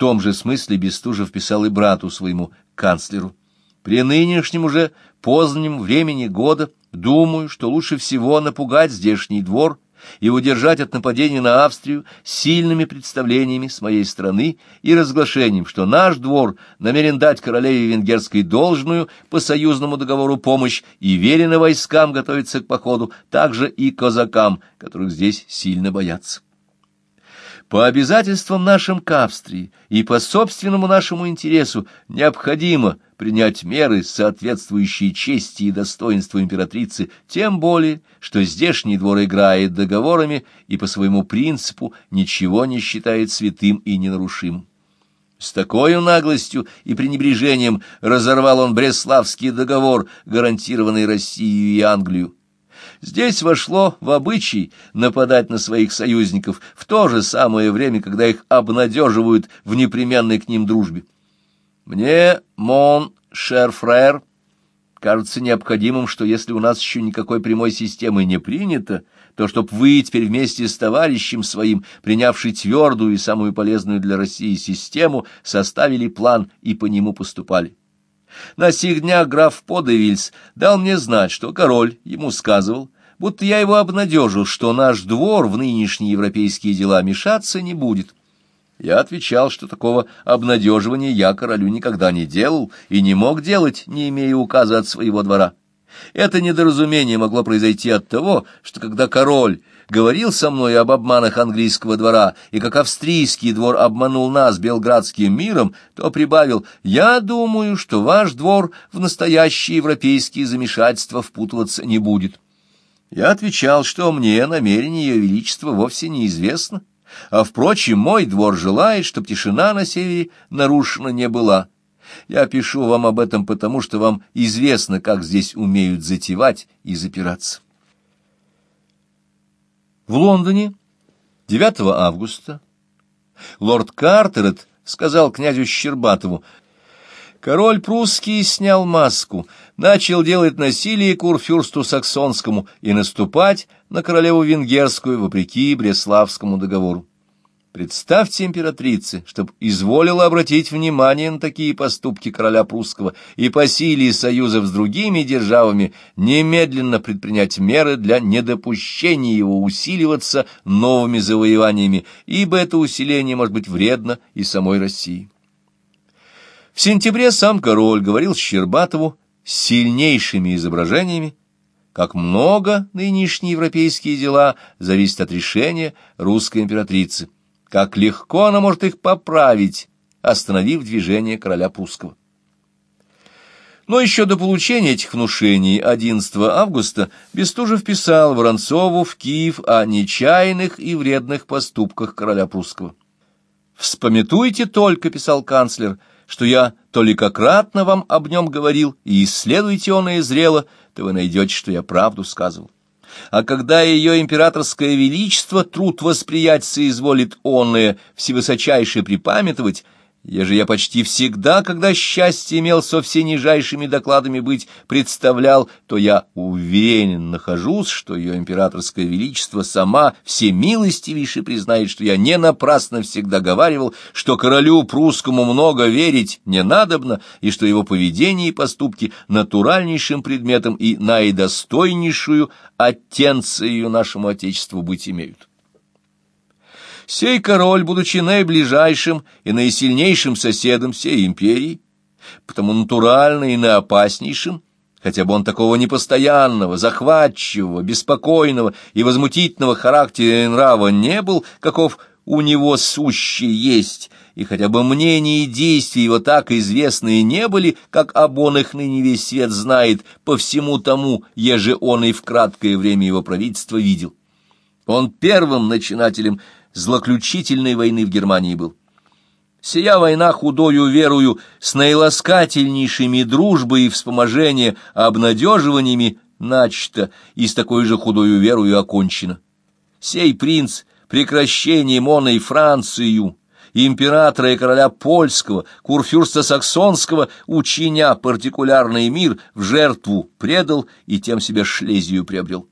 том же смысле Бестужев писал и брату своему, канцлеру. При нынешнем уже позднем времени года думаю, что лучше всего напугать здешний двор и удержать от нападения на Австрию сильными представлениями с моей стороны и разглашением, что наш двор намерен дать королеве венгерской должную по союзному договору помощь и велено войскам готовиться к походу, также и казакам, которых здесь сильно боятся. По обязательствам нашим к Австрии и по собственному нашему интересу необходимо принять меры, соответствующие чести и достоинству императрицы, тем более, что здешний двор играет договорами и по своему принципу ничего не считает святым и ненарушимым. С такой наглостью и пренебрежением разорвал он Бреславский договор, гарантированный Россию и Англию. Здесь вошло в обычай нападать на своих союзников в то же самое время, когда их обнадеживают в непременной к ним дружбе. Мне, мон, шер кажется необходимым, что если у нас еще никакой прямой системы не принято, то чтоб вы теперь вместе с товарищем своим, принявший твердую и самую полезную для России систему, составили план и по нему поступали. На сих днях граф Подевильс дал мне знать, что король ему сказывал, будто я его обнадежил, что наш двор в нынешние европейские дела мешаться не будет. Я отвечал, что такого обнадеживания я королю никогда не делал и не мог делать, не имея указа от своего двора. Это недоразумение могло произойти от того, что когда король говорил со мной об обманах английского двора и как австрийский двор обманул нас белградским миром, то прибавил «Я думаю, что ваш двор в настоящие европейские замешательства впутываться не будет». Я отвечал, что мне намерение ее величества вовсе неизвестно, а, впрочем, мой двор желает, чтобы тишина на севере нарушена не была. Я пишу вам об этом потому, что вам известно, как здесь умеют затевать и запираться. В Лондоне 9 августа лорд Картерет сказал князю Щербатову, Король прусский снял маску, начал делать насилие курфюрсту саксонскому и наступать на королеву венгерскую вопреки Бреславскому договору. Представьте императрице, чтоб изволила обратить внимание на такие поступки короля прусского и по силе союзов с другими державами немедленно предпринять меры для недопущения его усиливаться новыми завоеваниями, ибо это усиление может быть вредно и самой России. В сентябре сам король говорил Щербатову с сильнейшими изображениями, как много нынешние европейские дела зависят от решения русской императрицы – как легко она может их поправить, остановив движение короля прусского. Но еще до получения этих внушений 11 августа Бестужев писал Воронцову в Киев о нечаянных и вредных поступках короля прусского. «Вспомятуйте только», — писал канцлер, — «что я толикократно вам об нем говорил, и исследуйте он и зрело, то вы найдете, что я правду сказывал» а когда ее императорское величество труд восприять соизволит онное всевысочайше припамятовать, Еже я почти всегда, когда счастье имел со всенижайшими докладами быть, представлял, то я уверен нахожусь, что ее императорское величество сама всемилостивейше признает, что я не напрасно всегда говаривал, что королю прусскому много верить не надобно, и что его поведение и поступки натуральнейшим предметом и наидостойнейшую оттенцию нашему отечеству быть имеют. Сей король, будучи наиближайшим и наисильнейшим соседом всей империи, потому натурально и наопаснейшим, хотя бы он такого непостоянного, захватчивого, беспокойного и возмутительного характера и нрава не был, каков у него сущий есть, и хотя бы мнения и действия его так известные не были, как об он их ныне весь свет знает, по всему тому, еже он и в краткое время его правительства видел. Он первым начинателем злоключительной войны в Германии был. Сия война худою верою с наиласкательнейшими дружбой и вспоможение обнадеживаниями начата и с такой же худою верою окончена. Сей принц прекращением оной Францию, императора и короля польского, курфюрста саксонского, учиня партикулярный мир, в жертву предал и тем себя Шлезию приобрел.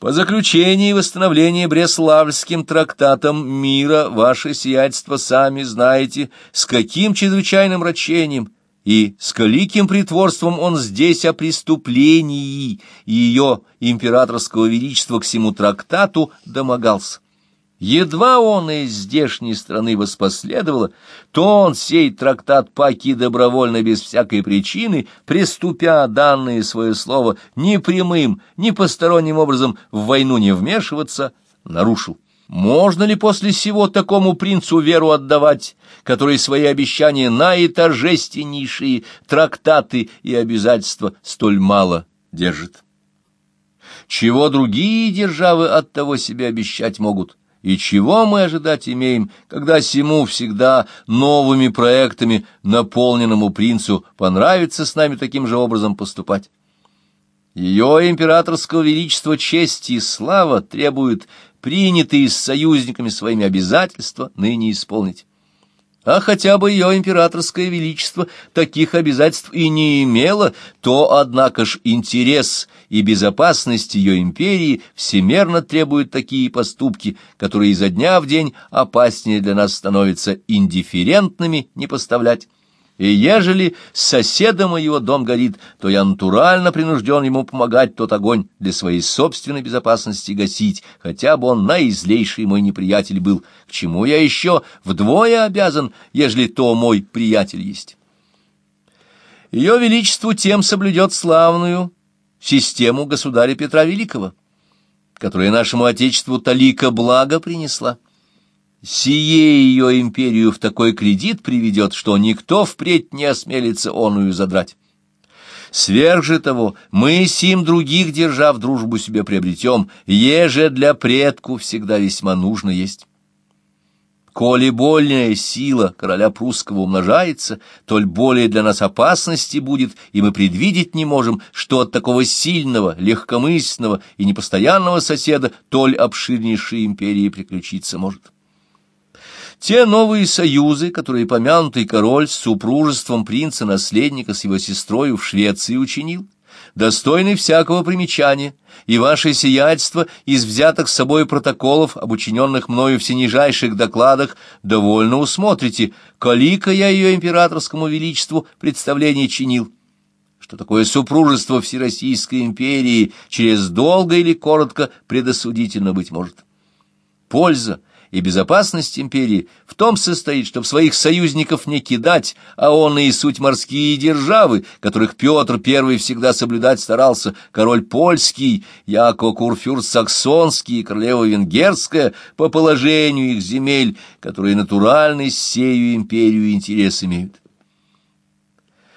По заключении и восстановлении Бреславским трактатом мира ваше сиятельство сами знаете, с каким чрезвычайным рачением и с коликим притворством он здесь о преступлении ее императорского величества к всему трактату домогался. Едва он из здешней страны воспоследовало, то он сей трактат паки добровольно без всякой причины, приступя данное свое слово ни прямым, ни посторонним образом в войну не вмешиваться, нарушил. Можно ли после сего такому принцу веру отдавать, который свои обещания на и торжественнейшие трактаты и обязательства столь мало держит? Чего другие державы от того себе обещать могут? И чего мы ожидать имеем, когда сему всегда новыми проектами наполненному принцу понравится с нами таким же образом поступать? Ее императорского величества честь и слава требуют принятые с союзниками своими обязательства ныне исполнить. А хотя бы ее императорское величество таких обязательств и не имело, то, однако ж, интерес и безопасность ее империи всемерно требуют такие поступки, которые изо дня в день опаснее для нас становятся индифферентными не поставлять. И ежели с соседом его дом горит, то я натурально принужден ему помогать тот огонь для своей собственной безопасности гасить, хотя бы он наизлейший мой неприятель был, к чему я еще вдвое обязан, ежели то мой приятель есть. Ее Величеству тем соблюдет славную систему государя Петра Великого, которая нашему Отечеству талика благо принесла сие ее империю в такой кредит приведет, что никто впредь не осмелится оную задрать. Сверх же того, мы сим других держав дружбу себе приобретем, еже для предку всегда весьма нужно есть. Коли больная сила короля прусского умножается, толь более для нас опасности будет, и мы предвидеть не можем, что от такого сильного, легкомысленного и непостоянного соседа толь обширнейшей империи приключиться может. Те новые союзы, которые помянутый король с супружеством принца-наследника с его сестрою в Швеции учинил, достойны всякого примечания, и ваше сиятельство из взятых с собой протоколов, об учиненных мною всенижайших докладах, довольно усмотрите, колика я ее императорскому величеству представление чинил, что такое супружество Всероссийской империи через долго или коротко предосудительно быть может. Польза и безопасность империи в том состоит, чтобы своих союзников не кидать, а он и суть морские державы, которых Петр I всегда соблюдать старался, король польский, Яко Курфюрст саксонский, королева венгерская, по положению их земель, которые натурально сею империю интерес имеют.